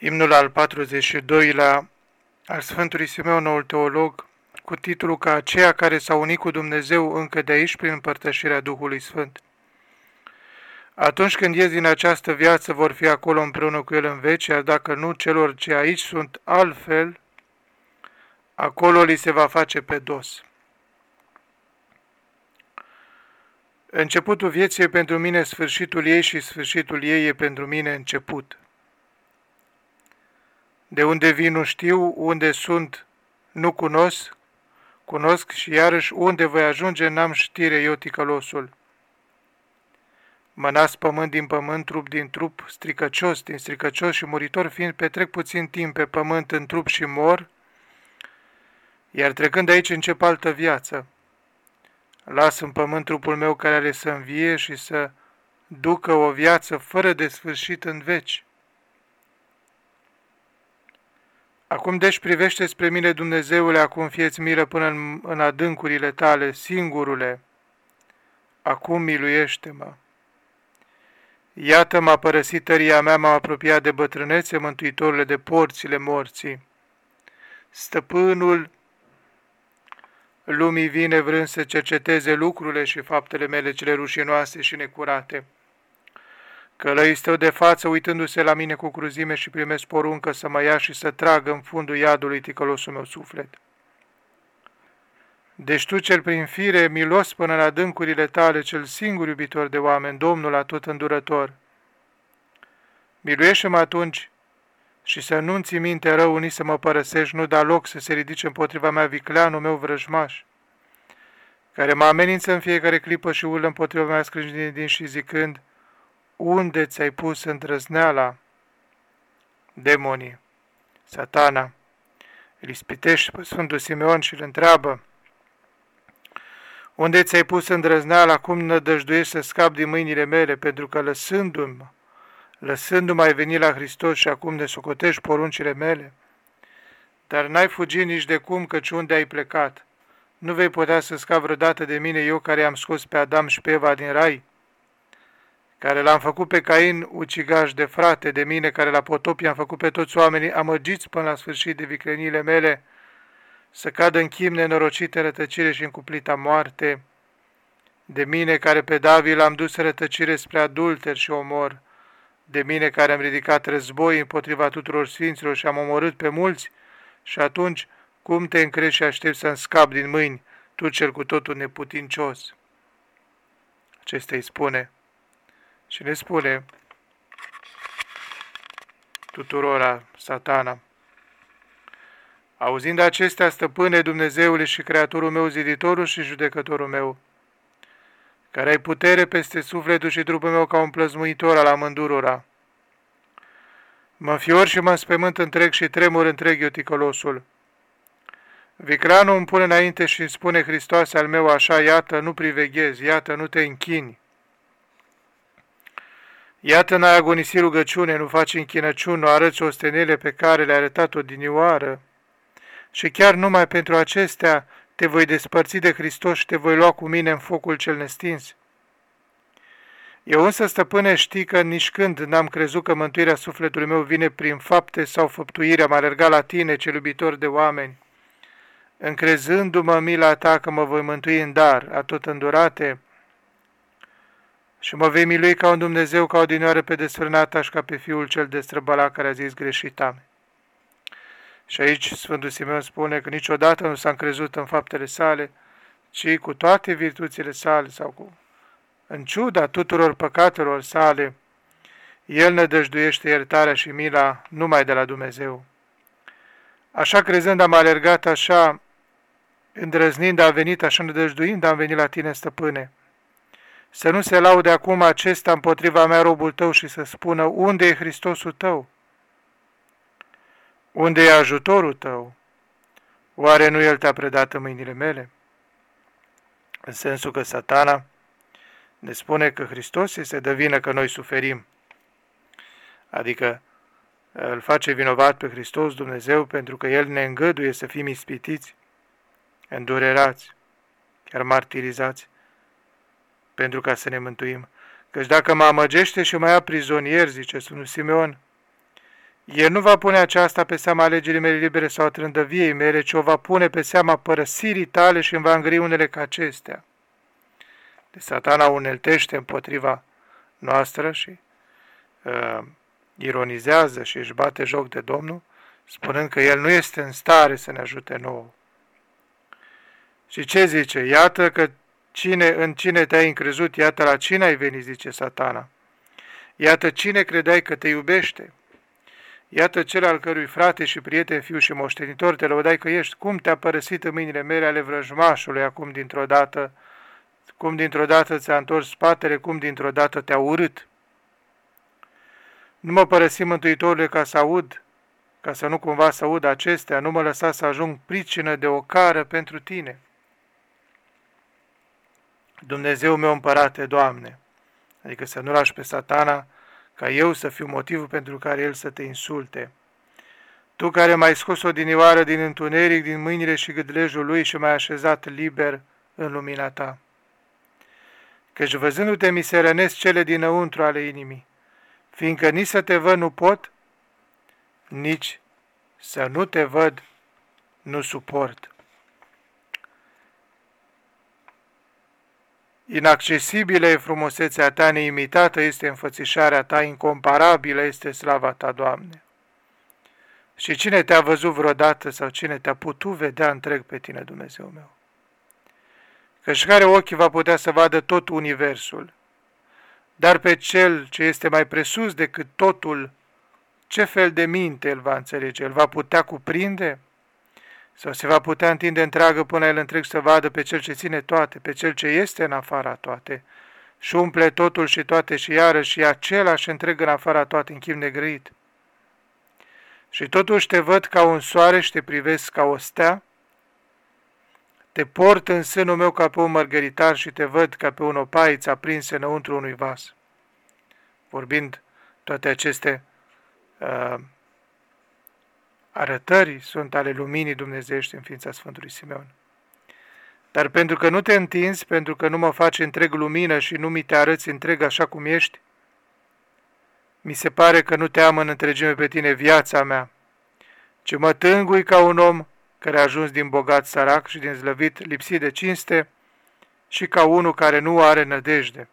Imnul al 42-lea al Sfântului Simeon, noul teolog, cu titlul ca aceia care s-au unit cu Dumnezeu încă de aici prin împărtășirea Duhului Sfânt. Atunci când ies din această viață vor fi acolo împreună cu El în veci, iar dacă nu, celor ce aici sunt altfel, acolo li se va face pe dos. Începutul vieții e pentru mine sfârșitul ei și sfârșitul ei e pentru mine început. De unde vin nu știu, unde sunt nu cunosc, cunosc și iarăși unde voi ajunge n-am știre eu ticălosul. Mă nasc pământ din pământ, trup din trup, stricăcios din stricăcios și muritor fiind, petrec puțin timp pe pământ în trup și mor, iar trecând de aici încep altă viață. Las în pământ trupul meu care are să învie și să ducă o viață fără de sfârșit în veci. Acum deci privește spre mine, Dumnezeule, acum fieți milă până în, în adâncurile tale, singurule. Acum miluiește-mă. Iată m-a părăsit tăria mea, m-a apropiat de bătrânețe, mântuitorule de porțile morții. Stăpânul lumii vine vrând să cerceteze lucrurile și faptele mele cele rușinoase și necurate. Călăi stău de față uitându-se la mine cu cruzime și primesc poruncă să mă ia și să tragă în fundul iadului ticălosul meu suflet. Deci tu cel prin fire, milos până la dâncurile tale, cel singur iubitor de oameni, Domnul atot îndurător. Miluiește-mă atunci și să nu ți minte rău nici să mă părăsești, nu da loc să se ridice împotriva mea vicleanul meu vrăjmaș, care mă amenință în fiecare clipă și urlă împotriva mea scrâșnind din și zicând, unde ți-ai pus îndrăzneala? Demonii, satana, îl ispitește pe Sfântul Simeon și îl întreabă, unde ți-ai pus îndrăzneala, cum nădăjduiești să scap din mâinile mele, pentru că lăsându-mă, lăsându-mă ai venit la Hristos și acum ne socotești poruncile mele? Dar n-ai fugit nici de cum, căci unde ai plecat? Nu vei putea să scap vreodată de mine, eu care am scos pe Adam și pe Eva din rai? Care l-am făcut pe Cain ucigaș de frate, de mine, care la potop am făcut pe toți oamenii amăgiți până la sfârșit de viclenile mele, să cadă în chim nenorocite rătăcire și în cuplita moarte, de mine care pe David l-am dus rătăcire spre adulter și omor, de mine care am ridicat război împotriva tuturor sfinților și am omorât pe mulți, și atunci cum te încrezi și aștept să-mi scap din mâini, tu cel cu totul neputincios? Acesta îi spune, și le spune tuturora satana. Auzind acestea, stăpâne Dumnezeule și Creatorul meu, ziditorul și judecătorul meu, care ai putere peste sufletul și trupul meu ca un plăzmuitor al amândurora. Mă fior și mă înspământ întreg și tremur întreg eu ticălosul. Vicranul îmi pune înainte și îmi spune Hristos al meu așa, iată, nu priveghezi, iată, nu te închini. Iată n-ai agonisit rugăciune, nu faci închinăciuni, nu arăți ostenele pe care le-ai arătat odinioară. Și chiar numai pentru acestea te voi despărți de Hristos și te voi lua cu mine în focul cel nestins. Eu însă, stăpâne, știi că nici când n-am crezut că mântuirea sufletului meu vine prin fapte sau făptuire, am alergat la tine, cel iubitor de oameni. Încrezându-mă mila ta că mă voi mântui în dar, atot îndurate, și mă vei milui ca un Dumnezeu, ca o dinioară pe desfrânata și ca pe Fiul cel destrăbălat care a zis greșit am. Și aici Sfântul Simeon spune că niciodată nu s-a încrezut în faptele sale, ci cu toate virtuțile sale sau cu, în ciuda tuturor păcatelor sale, el ne dăjduiește iertarea și mila numai de la Dumnezeu. Așa crezând am alergat, așa îndrăznind a venit, așa nădăjduind am venit la tine, stăpâne. Să nu se laude acum acesta împotriva mea robul tău și să spună, unde e Hristosul tău? Unde e ajutorul tău? Oare nu El te-a predat în mâinile mele? În sensul că satana ne spune că Hristos este de vină că noi suferim. Adică îl face vinovat pe Hristos Dumnezeu pentru că El ne îngăduie să fim ispitiți, îndurerați, chiar martirizați, pentru ca să ne mântuim. Căci dacă mă amăgește și mă ia prizonier, zice Sfântul Simeon, El nu va pune aceasta pe seama alegerii mele libere sau trândăviei mele, ci o va pune pe seama părăsirii tale și îmi va îngri unele ca acestea. De satana uneltește împotriva noastră și uh, ironizează și își bate joc de Domnul, spunând că El nu este în stare să ne ajute nouă. Și ce zice? Iată că cine, în cine te-ai încrezut, iată la cine ai venit, zice satana. Iată cine credeai că te iubește. Iată cel al cărui frate și prieten, fiu și moștenitor te lăudai că ești. Cum te-a părăsit în mâinile mele ale vrăjmașului acum dintr-o dată, cum dintr-o dată ți-a întors spatele, cum dintr-o dată te-a urât. Nu mă părăsi, Mântuitorule, ca să aud, ca să nu cumva să aud acestea, nu mă lăsa să ajung pricină de o cară pentru tine. Dumnezeu meu împărate, Doamne, adică să nu lași pe satana ca eu să fiu motivul pentru care el să te insulte. Tu care m-ai scos o dinioară din întuneric, din mâinile și gâdlejul lui și m-ai așezat liber în lumina ta. Căci văzându-te mi se rănesc cele dinăuntru ale inimii, fiindcă nici să te văd nu pot, nici să nu te văd nu suport. Inaccesibilă e frumusețea ta, neimitată este înfățișarea ta, incomparabilă este slava ta, Doamne. Și cine te-a văzut vreodată sau cine te-a putut vedea întreg pe tine, Dumnezeu meu? Căci care ochi va putea să vadă tot universul, dar pe cel ce este mai presus decât totul, ce fel de minte el va înțelege? El va putea cuprinde? Sau se va putea întinde întreagă până el întreg să vadă pe cel ce ține toate, pe cel ce este în afara toate, și umple totul și toate și iarăși e același întreg în afara toate în chip negrăit. Și totuși te văd ca un soare și te privesc ca o stea, te port în sânul meu ca pe un mărgăritar și te văd ca pe un opaiț aprins înăuntru unui vas. Vorbind toate aceste uh, arătări sunt ale luminii dumnezeiești în ființa Sfântului Simeon. Dar pentru că nu te întinzi, pentru că nu mă faci întreg lumină și nu mi te arăți întreg așa cum ești, mi se pare că nu te am în întregime pe tine viața mea, ci mă tângui ca un om care a ajuns din bogat sărac și din zlăvit lipsit de cinste și ca unul care nu are nădejde.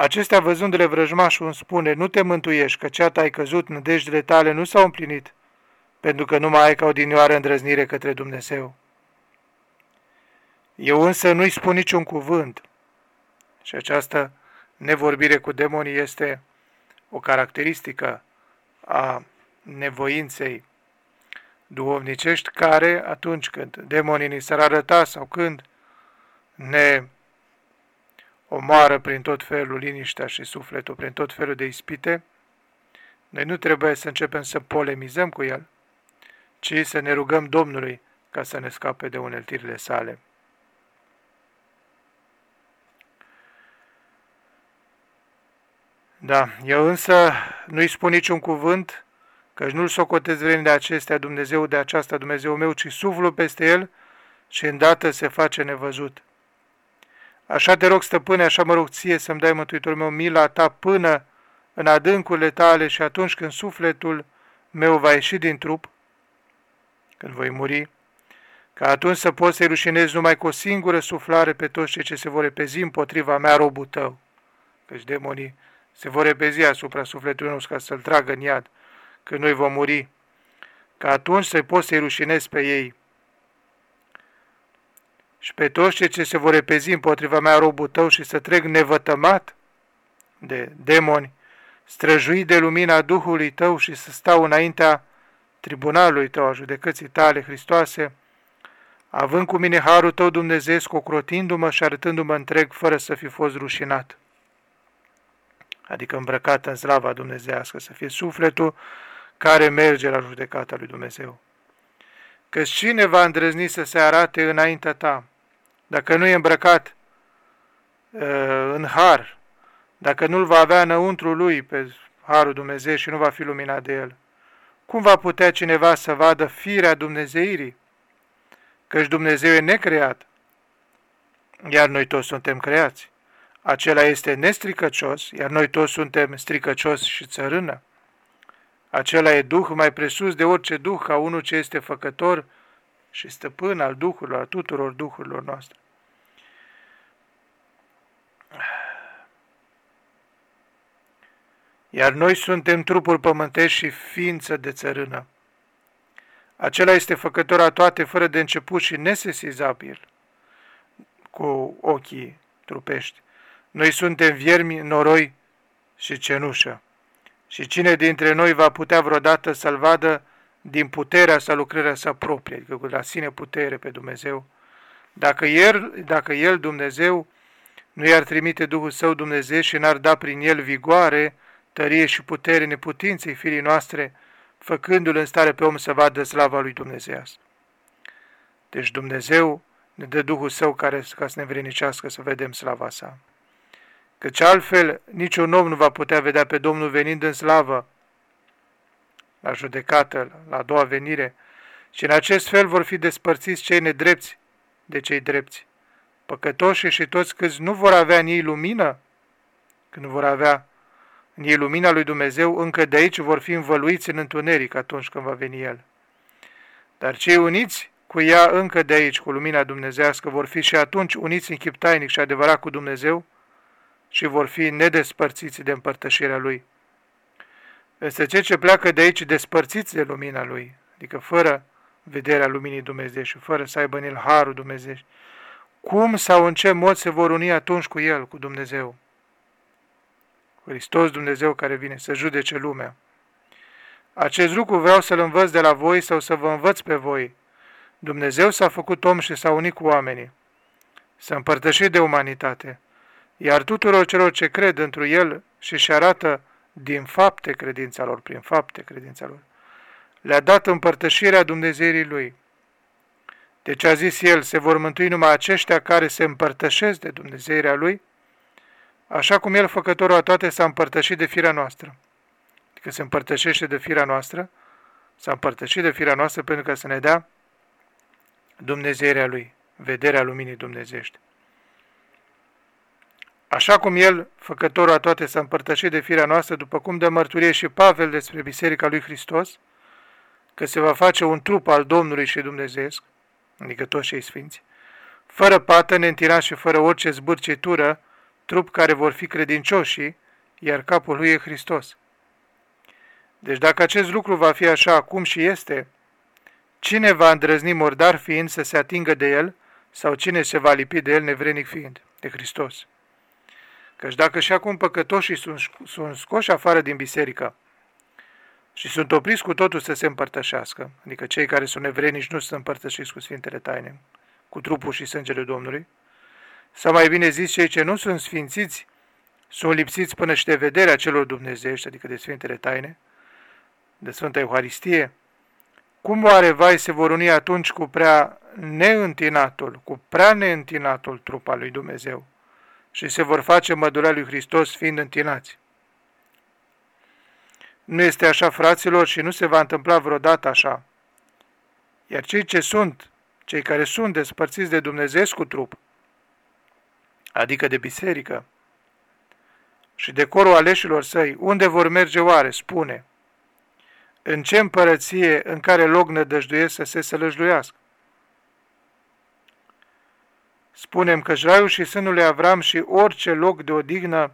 Acestea văzându-le vrăjmașul îmi spune, nu te mântuiești, că ceata ai căzut, nădejdele tale nu s-au împlinit, pentru că nu mai ai ca o dinioară îndrăznire către Dumnezeu. Eu însă nu-i spun niciun cuvânt. Și această nevorbire cu demonii este o caracteristică a nevoinței duhovnicești care, atunci când demonii ni s-ar arăta sau când ne omoară prin tot felul liniștea și sufletul, prin tot felul de ispite, noi nu trebuie să începem să polemizăm cu el, ci să ne rugăm Domnului ca să ne scape de uneltirile sale. Da, eu însă nu-i spun niciun cuvânt, căci nu-l socotez vreni de acestea Dumnezeu de aceasta Dumnezeu meu, ci suflu peste el și îndată se face nevăzut. Așa te rog, stăpâne, așa mă rog ție să-mi dai, Mântuitorul meu, mila ta până în adâncurile tale și atunci când sufletul meu va ieși din trup, când voi muri, ca atunci să poți să-i rușinezi numai cu o singură suflare pe toți cei ce se vor repezi împotriva mea, robul tău. Căci demonii se vor repezi asupra sufletului nostru ca să-l tragă în iad, când noi vom muri, ca atunci să poți să-i rușinezi pe ei și pe toți cei ce se vor repezi împotriva mea robul tău și să trec nevătămat de demoni, străjui de lumina Duhului tău și să stau înaintea tribunalului tău, a judecății tale, Hristoase, având cu mine harul tău Dumnezeu, ocrotindu-mă și arătându-mă întreg, fără să fi fost rușinat. Adică îmbrăcat în slava dumnezească, să fie sufletul care merge la judecata lui Dumnezeu. Că cine va îndrăzni să se arate înaintea ta, dacă nu e îmbrăcat uh, în har, dacă nu-l va avea înăuntru lui pe harul Dumnezeu și nu va fi luminat de el, cum va putea cineva să vadă firea Dumnezeirii? Căci Dumnezeu e necreat, iar noi toți suntem creați. Acela este nestricăcios, iar noi toți suntem stricăcios și țărână. Acela e Duh mai presus de orice Duh, ca unul ce este făcător și stăpân al Duhurilor, a tuturor Duhurilor noastre. Iar noi suntem trupul pământesc și ființă de țărână. Acela este făcător a toate, fără de început și nesesizabil cu ochii trupești. Noi suntem viermi, noroi și cenușă. Și cine dintre noi va putea vreodată să-L vadă din puterea sa, lucrarea sa proprie, adică cu la sine putere pe Dumnezeu? Dacă El, dacă El Dumnezeu, nu i-ar trimite Duhul Său Dumnezeu și n-ar da prin El vigoare, tărie și putere neputinței firii noastre, făcându-L în stare pe om să vadă slava lui Dumnezeu. Deci Dumnezeu ne dă Duhul Său care, ca să ne vrenicească să vedem slava sa. Căci altfel niciun om nu va putea vedea pe Domnul venind în slavă la judecată, la a doua venire, și în acest fel vor fi despărțiți cei nedrepți de cei drepți. Păcătoșii și toți câți nu vor avea în ei lumină, când nu vor avea în ei lumina lui Dumnezeu, încă de aici vor fi învăluiți în întuneric atunci când va veni El. Dar cei uniți cu ea încă de aici, cu lumina dumnezească, vor fi și atunci uniți în chip tainic și adevărat cu Dumnezeu și vor fi nedespărțiți de împărtășirea Lui. Însă cei ce pleacă de aici despărțiți de lumina Lui, adică fără vederea luminii Dumnezeu și fără să aibă în el harul Dumnezeu, cum sau în ce mod se vor uni atunci cu El, cu Dumnezeu? Hristos Dumnezeu care vine să judece lumea. Acest lucru vreau să-L învăț de la voi sau să vă învăț pe voi. Dumnezeu s-a făcut om și s-a unit cu oamenii. S-a împărtășit de umanitate. Iar tuturor celor ce cred întru El și și arată din fapte credința lor, prin fapte credința lor, le-a dat împărtășirea Dumnezeirii Lui. Deci a zis El, se vor mântui numai aceștia care se împărtășesc de Dumnezeirea Lui, așa cum El, făcătorul a toate, s-a împărtășit de firea noastră. Adică se împărtășește de firea noastră, s-a împărtășit de firea noastră pentru că să ne dea Dumnezeirea Lui, vederea luminii dumnezești. Așa cum El, făcătorul a toate, s-a împărtășit de firea noastră, după cum dă mărturie și Pavel despre Biserica lui Hristos, că se va face un trup al Domnului și Dumnezeesc, adică toți cei sfinți, fără pată, neîntirat și fără orice zbârcitură, trup care vor fi credincioși, iar capul lui e Hristos. Deci dacă acest lucru va fi așa acum și este, cine va îndrăzni mordar fiind să se atingă de el, sau cine se va lipi de el nevrenic fiind, de Hristos? Căci dacă și acum păcătoșii sunt, sunt scoși afară din biserică și sunt opriți cu totul să se împărtășească, adică cei care sunt nevrenici nu sunt împărtășiți cu Sfintele Taine, cu trupul și sângele Domnului, sau mai bine zis, cei ce nu sunt sfințiți sunt lipsiți până și de vederea celor dumnezeiești, adică de Sfintele Taine, de Sfânta Euharistie, cum oare vai se vor uni atunci cu prea neîntinatul, cu prea neîntinatul trup al lui Dumnezeu și se vor face mădurea lui Hristos fiind întinați? Nu este așa, fraților, și nu se va întâmpla vreodată așa. Iar cei ce sunt, cei care sunt despărțiți de Dumnezeu cu trup, adică de biserică, și de corul aleșilor săi, unde vor merge oare, spune, în ce împărăție, în care loc nădăjduiesc să se sălăjduiască? Spunem că raiul și sânul lui Avram și orice loc de odihnă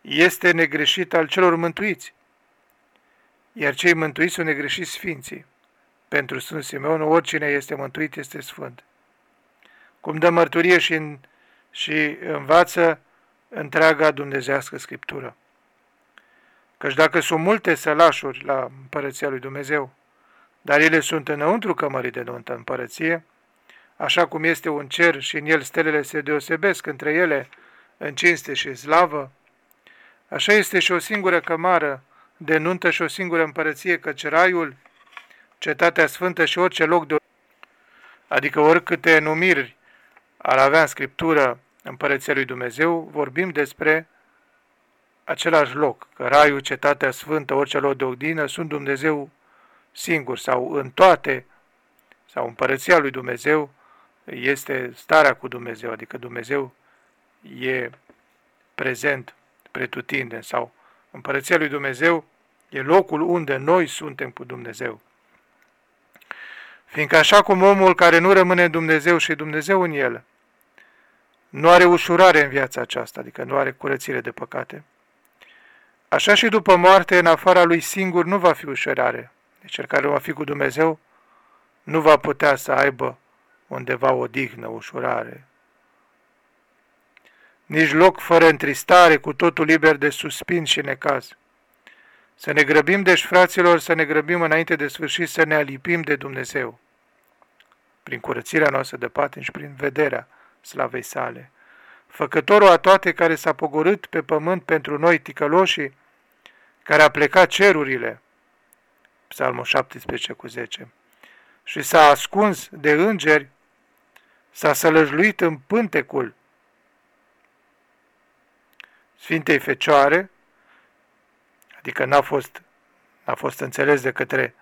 este negreșit al celor mântuiți, iar cei mântuiți sunt negreșiți sfinții. Pentru Sfânt Simeon, oricine este mântuit este sfânt. Cum dă mărturie și, în, și învață întreaga dumnezească Scriptură. Căci dacă sunt multe sălașuri la împărăția lui Dumnezeu, dar ele sunt înăuntru cămării de nuntă împărăție, așa cum este un cer și în el stelele se deosebesc între ele în cinste și slavă, așa este și o singură cămară de nuntă și o singură împărăție, căci raiul, cetatea sfântă și orice loc de adică oricâte numiri ar avea în Scriptură împărăția lui Dumnezeu, vorbim despre același loc, că raiul, cetatea sfântă, orice loc de odină, sunt Dumnezeu singur sau în toate, sau împărăția lui Dumnezeu este starea cu Dumnezeu, adică Dumnezeu e prezent pretutinde sau împărăția lui Dumnezeu E locul unde noi suntem cu Dumnezeu. Fiindcă așa cum omul care nu rămâne în Dumnezeu și Dumnezeu în el, nu are ușurare în viața aceasta, adică nu are curățire de păcate, așa și după moarte, în afara lui singur, nu va fi ușurare. Deci cel care va fi cu Dumnezeu nu va putea să aibă undeva o dignă, ușurare. Nici loc fără întristare, cu totul liber de suspin și necaz. Să ne grăbim, deci, fraților, să ne grăbim înainte de sfârșit să ne alipim de Dumnezeu, prin curățirea noastră de patin și prin vederea slavei sale. Făcătorul a toate care s-a pogorât pe pământ pentru noi, ticăloșii, care a plecat cerurile, Psalmul 17 cu 10, și s-a ascuns de îngeri, s-a sălăjluit în pântecul Sfintei Fecioare, adică n-a fost, n-a fost înțeles de către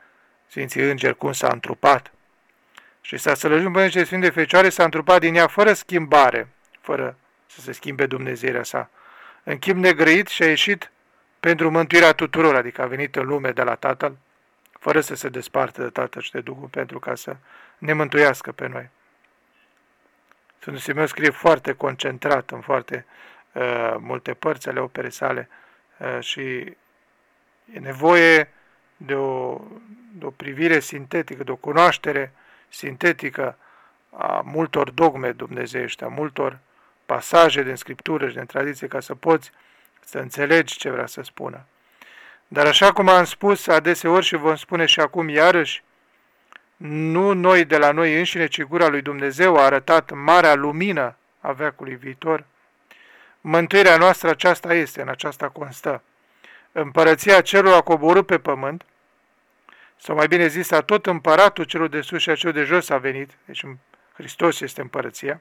Sfinții Îngeri cum s-a întrupat, și s-a sălăjit în pântecul Sfintei Fecioare, s-a întrupat din ea fără schimbare, fără să se schimbe Dumnezeirea sa. În chip negrăit și a ieșit pentru mântuirea tuturor, adică a venit în lume de la Tatăl, fără să se despartă de Tatăl și de Duhul, pentru ca să ne mântuiască pe noi. Sfântul Simeon scrie foarte concentrat în foarte uh, multe părți ale operei sale uh, și e nevoie de o, de o privire sintetică, de o cunoaștere sintetică a multor dogme dumnezeiești, a multor pasaje din Scriptură și din tradiție, ca să poți să înțelegi ce vrea să spună. Dar așa cum am spus adeseori și vom spune și acum iarăși, nu noi de la noi înșine, ci gura lui Dumnezeu a arătat marea lumină a veacului viitor. Mântuirea noastră aceasta este, în aceasta constă. Împărăția celor a coborât pe pământ, sau mai bine zis, a tot împăratul celor de sus și a celor de jos a venit, deci Hristos este împărăția,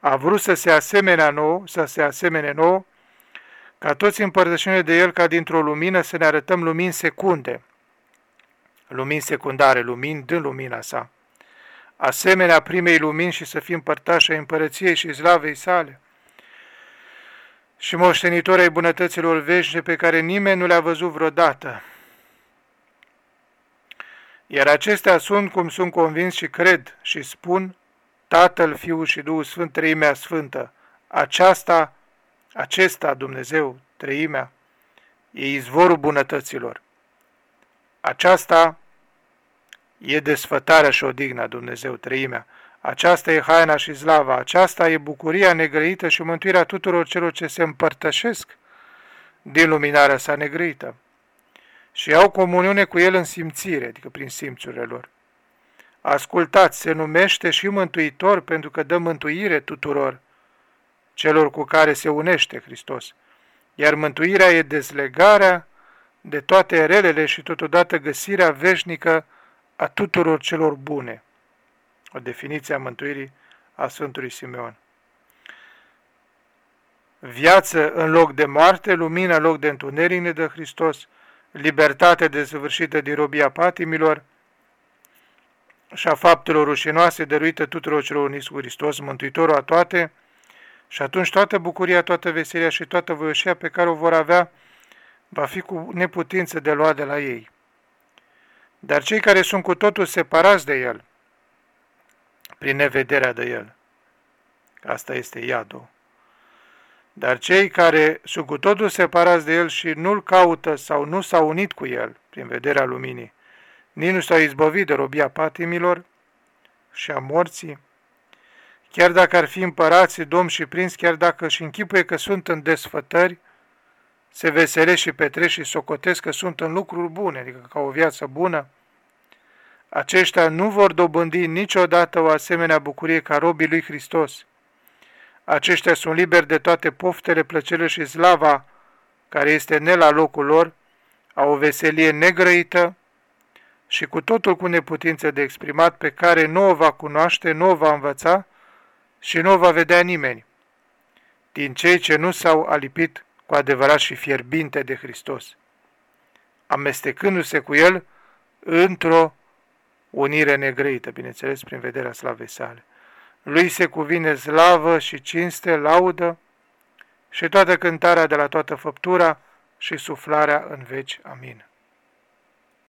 a vrut să se asemenea nou, să se asemene nou, ca toți împărtășenii de El, ca dintr-o lumină să ne arătăm lumini secunde, lumini secundare, lumini din lumina sa, asemenea primei lumini și să fim părtași ai împărăției și slavei sale, și moștenitori ai bunătăților veșnice pe care nimeni nu le-a văzut vreodată. Iar acestea sunt, cum sunt convins și cred și spun, Tatăl, Fiul și Duhul Sfânt, Treimea Sfântă. Aceasta, acesta Dumnezeu, Treimea, e izvorul bunătăților. Aceasta e desfătarea și odigna Dumnezeu, Treimea. Aceasta e haina și slava, aceasta e bucuria negrăită și mântuirea tuturor celor ce se împărtășesc din luminarea sa negrăită și au comuniune cu El în simțire, adică prin simțurile lor. Ascultați, se numește și mântuitor pentru că dă mântuire tuturor celor cu care se unește Hristos. Iar mântuirea e dezlegarea de toate relele și totodată găsirea veșnică a tuturor celor bune. O definiție a mântuirii a Sfântului Simeon. Viață în loc de moarte, lumină în loc de întuneric ne dă Hristos, libertate desăvârșită din robia patimilor, și a faptelor rușinoase dăruită tuturor celor uniți cu Hristos, Mântuitorul a toate, și atunci toată bucuria, toată veselia și toată voioșia pe care o vor avea va fi cu neputință de luat de la ei. Dar cei care sunt cu totul separați de El, prin nevederea de El, asta este iadul, dar cei care sunt cu totul separați de El și nu-L caută sau nu s-au unit cu El, prin vederea luminii, nici nu s-au izbăvit de robia patimilor și a morții, chiar dacă ar fi împărați, domn și prins, chiar dacă și închipuie că sunt în desfătări, se veselesc și petrec și socotesc că sunt în lucruri bune, adică ca o viață bună, aceștia nu vor dobândi niciodată o asemenea bucurie ca robii lui Hristos. Aceștia sunt liberi de toate poftele, plăcerile și slava care este ne la locul lor, au o veselie negrăită, și cu totul cu neputință de exprimat pe care nu o va cunoaște, nu o va învăța și nu o va vedea nimeni, din cei ce nu s-au alipit cu adevărat și fierbinte de Hristos, amestecându-se cu El într-o unire negrăită, bineînțeles, prin vederea slavei sale. Lui se cuvine slavă și cinste, laudă și toată cântarea de la toată făptura și suflarea în veci. Amin.